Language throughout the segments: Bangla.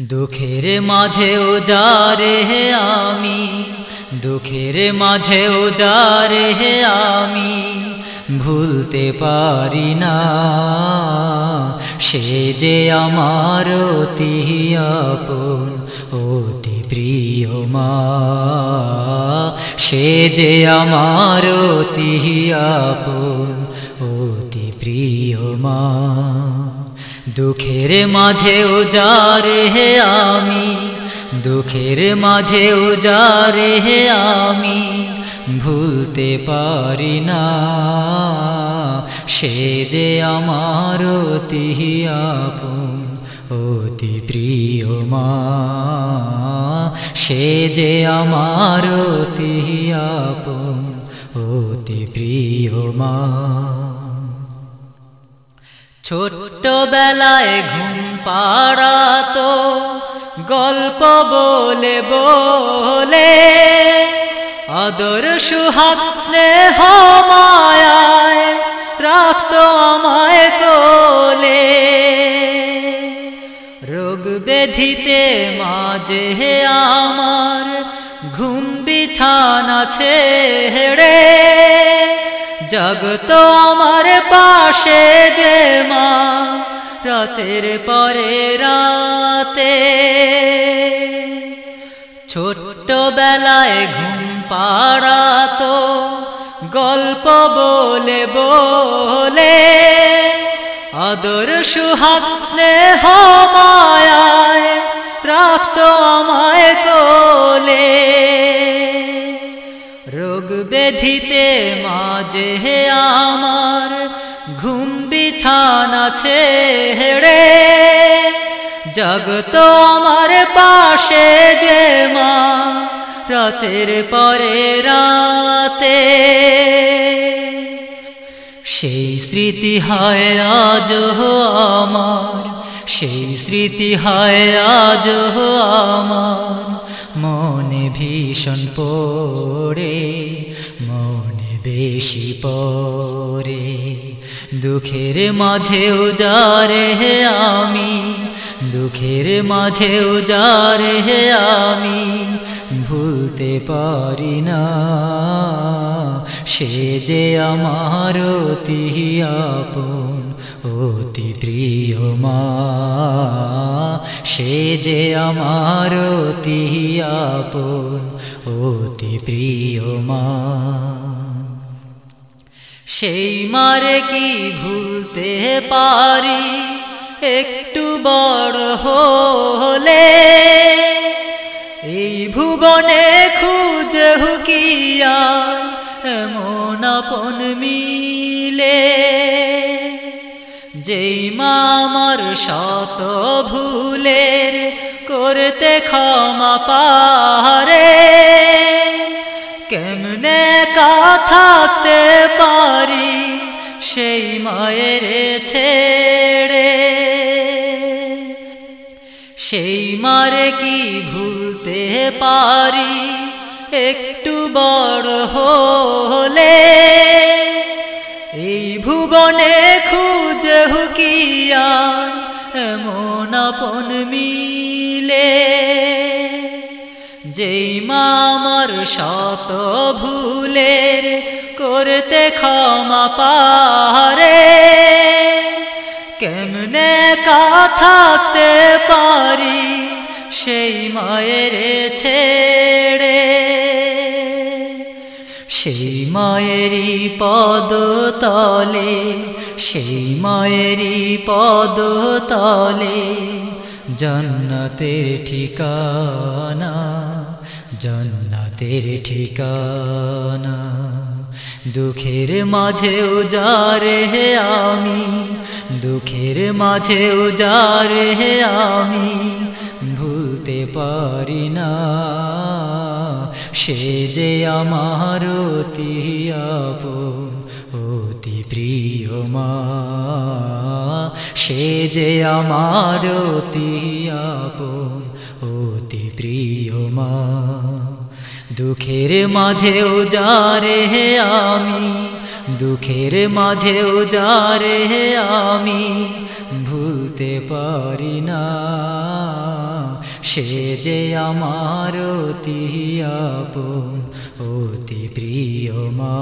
দুঃখের মাঝেও যারে আমি, দুঃখের মাঝেও যারে আমি, ভুলতে পারি না। সে যে আমার অতি আপন, অতি প্রিয় মা, সে যে আমার অতি আপন, অতি প্রিয় মা। দুঃখের মাঝেও যারে হে আমি, দুঃখের মাঝেও যারে হে আমি, ভুলতে পারি না। সে যে আমার অতি আপন, অতি প্রিয় মা, সে যে আমার অতি আপন, অতি প্রিয় মা। ছোট্ট বেলায় ঘুম পাড়াতো, গল্প বলে বলে, আদর সুহাগ স্নেহ মায়ায় রাখতো আমায় কোলে। রোগ বেধিতে মাঝে আমার ঘুম বিছানা ছেড়ে জগত আমার পাশে যে মা, রাতের পরে রাতে। ছোট্ট বেলায় ঘুম পাড়াতো, গল্প বলে বলে। আদর, সুহাগ, স্নেহ, মায়ায় রাখতো আমায় কোলে। বেধিতে মাঝে আমার, ঘুম বিছানা ছেড়ে জগত আমার পাশে যে মা, রাতের পরে রাতে। সেই স্মৃতি হয় আজ আমার, সেই স্মৃতি হয় আজ আমার। মনে ভীষণ পড়ে, মনে বেশি পড়ে। দুঃখের মাঝেও যারে আমি, দুঃখের মাঝেও যারে আমি, ভুলতে পারি না। সে যে আমার অতি আপন, অতি প্রিয় মা সে যে আমার অতি আপন, অতি প্রিয় মা। সেই মারে কি ভুলতে পারি, একটু বড় হলে? এই ভুবনে খুঁজে হুকিয়া এমন আপন মিলে? যেই মা আমার শত ভুলের করতে ক্ষমা পারে কেমনে থাকতে পারি সেই মায়ের ছেড়ে? সেই মারে কি ভুলতে পারি একটু বড় হলে? ভুবনে খুঁজে হুকিয়া এমন আপন মিলে। যেই মা আমার শত ভুলের করতে ক্ষমা পারে কেমনে থাকতে পারি সেই মায়ের ছেড়ে মায়েরই পদ তলে সেই মায়েরই পদ তলে জন্নতের ঠিকানা জন্নতের ঠিকানা। দুঃখের মাঝেও যারে হে আমি, দুঃখের মাঝেও যারে হে আমি, ভুলতে পারি না। সে যে আমার অতি আপন, অতি প্রিয় মা। সে যে আমার অতি আপন, অতি প্রিয় মা। দুঃখের মাঝেও যারে হে আমি, দুঃখের মাঝেও যারে হে আমি, ভুলতে পারি না। সে যে আমার অতি আপন, অতি প্রিয় মা।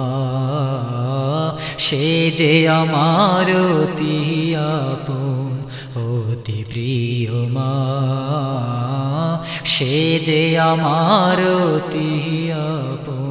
সে যে আমার অতি আপন, অতি প্রিয় মা। সে যে আমার অতি আপন।